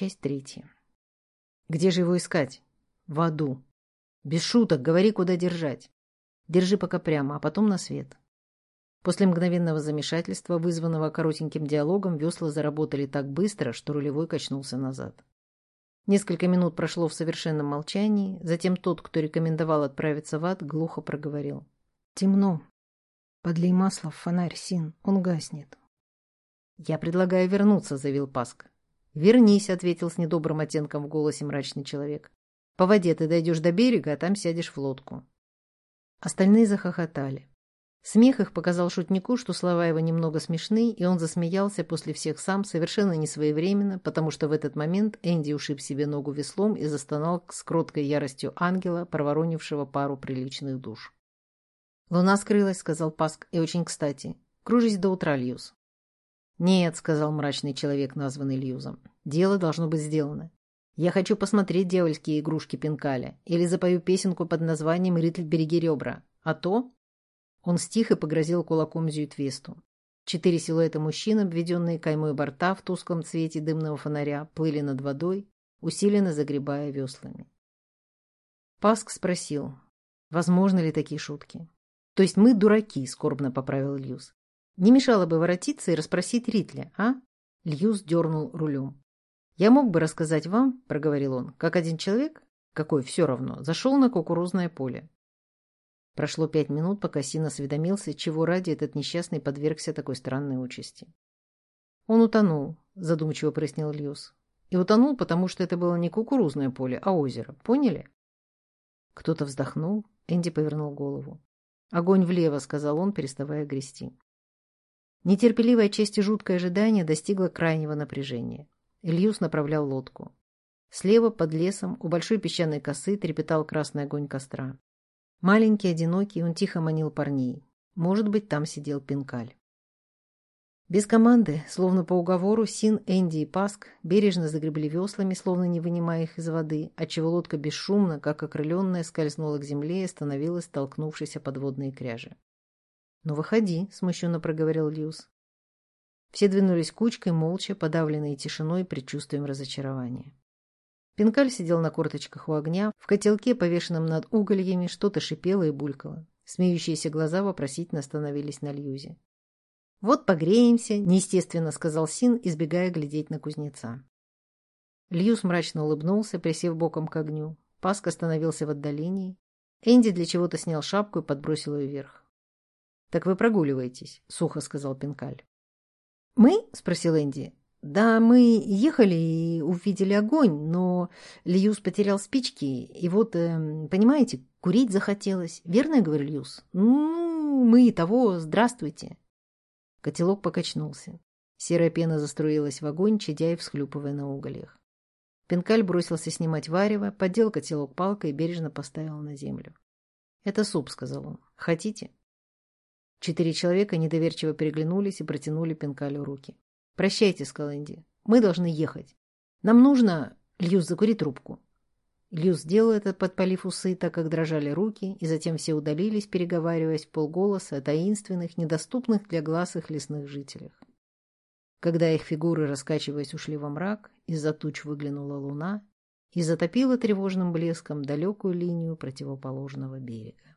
Часть третья. Где же его искать? В аду. Без шуток, говори, куда держать. Держи пока прямо, а потом на свет. После мгновенного замешательства, вызванного коротеньким диалогом, весла заработали так быстро, что рулевой качнулся назад. Несколько минут прошло в совершенном молчании, затем тот, кто рекомендовал отправиться в ад, глухо проговорил. «Темно. Подлей масло в фонарь, Син, он гаснет». «Я предлагаю вернуться», — заявил Паск. «Вернись», — ответил с недобрым оттенком в голосе мрачный человек. «По воде ты дойдешь до берега, а там сядешь в лодку». Остальные захохотали. Смех их показал шутнику, что слова его немного смешны, и он засмеялся после всех сам, совершенно несвоевременно, потому что в этот момент Энди ушиб себе ногу веслом и застонал с кроткой яростью ангела, проворонившего пару приличных душ. «Луна скрылась», — сказал Паск, — «и очень кстати. Кружись до утра, Льюз». «Нет», — сказал мрачный человек, названный Льюзом, — «дело должно быть сделано. Я хочу посмотреть дьявольские игрушки Пинкаля или запою песенку под названием «Ритль, береги ребра». А то...» Он стих и погрозил кулаком Зюитвесту. Четыре силуэта мужчин, обведенные каймой борта в тусклом цвете дымного фонаря, плыли над водой, усиленно загребая веслами. Паск спросил, возможно ли такие шутки. То есть мы дураки, скорбно поправил Льюз. Не мешало бы воротиться и расспросить Ритля, а? Льюз дернул рулем. «Я мог бы рассказать вам, — проговорил он, — как один человек, какой все равно, зашел на кукурузное поле. Прошло пять минут, пока Син осведомился, чего ради этот несчастный подвергся такой странной участи. «Он утонул», — задумчиво прояснил Льюс. «И утонул, потому что это было не кукурузное поле, а озеро. Поняли?» Кто-то вздохнул, Энди повернул голову. «Огонь влево», — сказал он, переставая грести. Нетерпеливое честь и жуткое ожидание достигло крайнего напряжения. Ильюс направлял лодку. Слева, под лесом, у большой песчаной косы трепетал красный огонь костра. Маленький, одинокий, он тихо манил парней. Может быть, там сидел Пинкаль. Без команды, словно по уговору, Син, Энди и Паск бережно загребли веслами, словно не вынимая их из воды, отчего лодка бесшумно, как окрыленная, скользнула к земле и остановилась, столкнувшись о подводные кряжи. «Ну, выходи», — смущенно проговорил Льюс. Все двинулись кучкой, молча, подавленные тишиной и предчувствием разочарования. Пинкаль сидел на корточках у огня, в котелке, повешенном над угольями, что-то шипело и булькало. Смеющиеся глаза вопросительно остановились на Льюзе. «Вот погреемся», — неестественно сказал Син, избегая глядеть на кузнеца. Льюз мрачно улыбнулся, присев боком к огню. Паск остановился в отдалении. Энди для чего-то снял шапку и подбросил ее вверх. «Так вы прогуливаетесь», — сухо сказал Пинкаль. «Мы?» — спросил Энди. «Да, мы ехали и увидели огонь, но Льюз потерял спички, и вот, э, понимаете, курить захотелось. Верно я говорю, Льюз? Ну, мы и того, здравствуйте». Котелок покачнулся. Серая пена заструилась в огонь, чадя и всхлюпывая на угольях. Пенкаль бросился снимать варево, поддел котелок палкой и бережно поставил на землю. «Это суп», — сказал он. «Хотите?» Четыре человека недоверчиво переглянулись и протянули Пинкалю руки. «Прощайте», — сказал Энди. «Мы должны ехать. Нам нужно...» Льюс, закури трубку. Льюс сделал это, подпалив усы, так как дрожали руки, и затем все удалились, переговариваясь полголоса о таинственных, недоступных для глаз их лесных жителях. Когда их фигуры, раскачиваясь, ушли во мрак, из-за туч выглянула луна и затопила тревожным блеском далекую линию противоположного берега.